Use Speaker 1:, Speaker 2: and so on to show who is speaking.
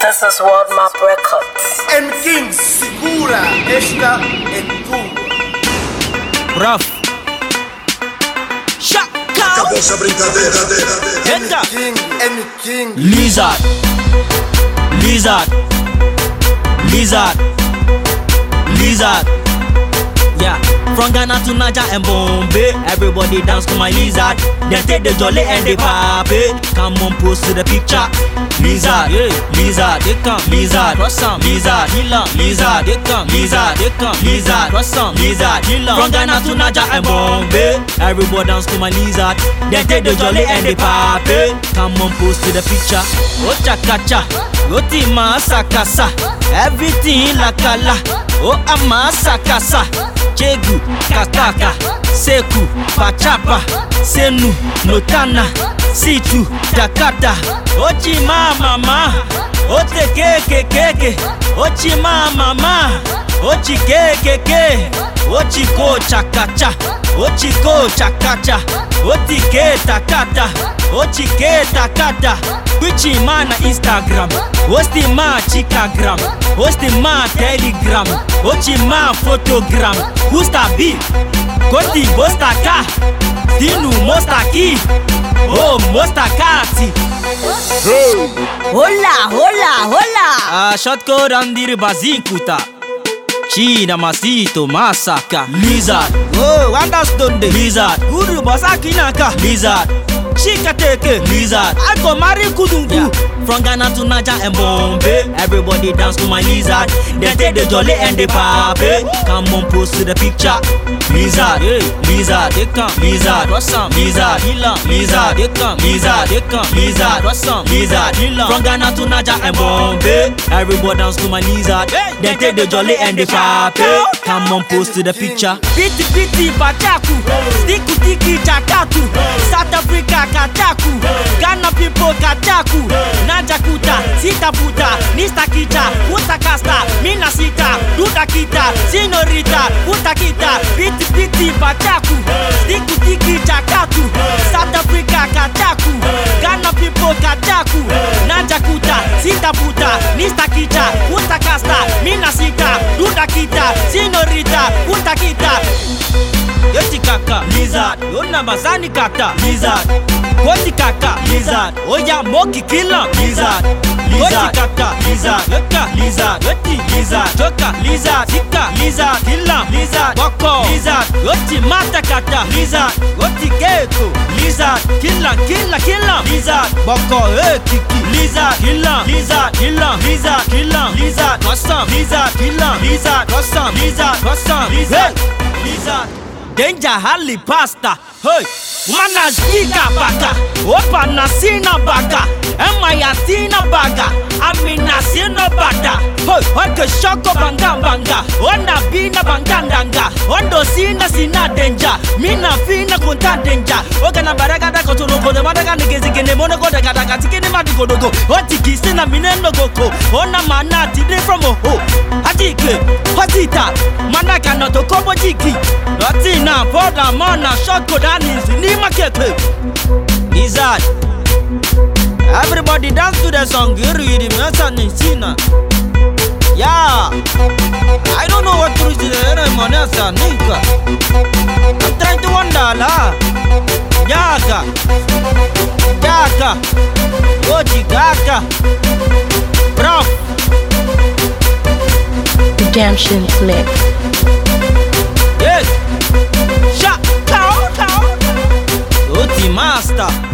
Speaker 1: This is World Map Records.
Speaker 2: M King segura esta é tua.
Speaker 3: Rough. Shaka.
Speaker 4: Acabou essa brincadeira.
Speaker 2: M King, M King.
Speaker 3: Lizard. Lizard. Lizard. Lizard. Yeah. From Ghana to Niger and Bombay, everybody dance to my lizard. Then take the jolly and the papi. Come on, post to the picture. Lizard, yeah. lizard, they come, lizard, what's some, lizard, killer, lizard, they come, lizard, they come, lizard, what's some, lizard, killer. From Ghana to Niger and Bombay, everybody dance to my lizard. Then take the jolly and the papi. Come on, post to the picture. Oh chakacha, oh tima sakasa, everything la kala. Oh ama sakasa, chegu, kakaka seku pachapa senu notana situ takata ochimamama otekekekeke ochimamama ochikekeke ochikochakacha ochikochakacha otiketakata ochiketakata kwichima na instagram ostima chikagram ostima telegram. Ochima fotogram gusta kusta bi, koti bosta ka, dinu mosta ki, oh mosta kati.
Speaker 5: Hola, hola, hola.
Speaker 3: Ah, shot code andiri bazikuta. China masito masaka. Lizard. Oh, wanda stonde Lizard. Guru basaki naka. Lizard Shika teke Lizard. I go marry kudungu. Yeah. From Ghana to Niger and Bombay. Everybody dance to my lizard. They take the jolly and the papi Come on post to the picture. Lizard yeah. Lizard They come. Lizard What's up Lizard Killer Lizard They come. Lizard They come. Lizard What's up Lizard. Killer From Ghana to Niger and Bombay. Everybody dance to my lizard. They take the jolly and the papi Come on post to the picture. Piti piti bataku Stiku tiki Ghana people kataku Naja kuta Sita puta Nista kita Puta kasta Mina sita Duda kita Senorita Puta kita Piti piti bataku Stiku tiki chakatu South Africa kataku Ghana people kataku Naja kuta Sita puta Nista kita Puta kasta Mina sita Duda kita Senorita Puta kita Yoti kaka Lizard. Yona mazani kata Lizard. Koti kaka Lizard. Oya moki kila Lizard. Koti kaka Lizard. Yoka Lizard. Yoti Lizard. Choka Lizard. Sika Lizard. Kila Lizard. Wako Lizard. Yoti mata kata Lizard. Yoti geko Lizard. Kila Kila Kila Lizard. Boko ekiki kiki Lizard. Kila Lizard. Kila Lizard. Kila Lizard. Up Lizard. Kila Lizard. Up Lizard. Lizard Danger hali pasta. Hey Mana zika baka Opa na sina baka hoi orke shoko bangabanga ondabina bangandanga ondosina sina denja minafina konta denja. Ogana baragada kotolokono madaganigezigene monogodagadagatsikene madigodogo otikisina minenogoko onamana tide from oho. Atike hotita manakanotokobojiki otina podamona shokodanisinimakeke izad Everybody dance to the song, Yuri Yuri Mesa Nisina. I don't know what cruise is there, Manasa, nunca. I'm trying to wonder, la. Yaka, Yaka, Goji Gaka, bro.
Speaker 1: Redemption Smith. Yes, Shaka, Oti Master.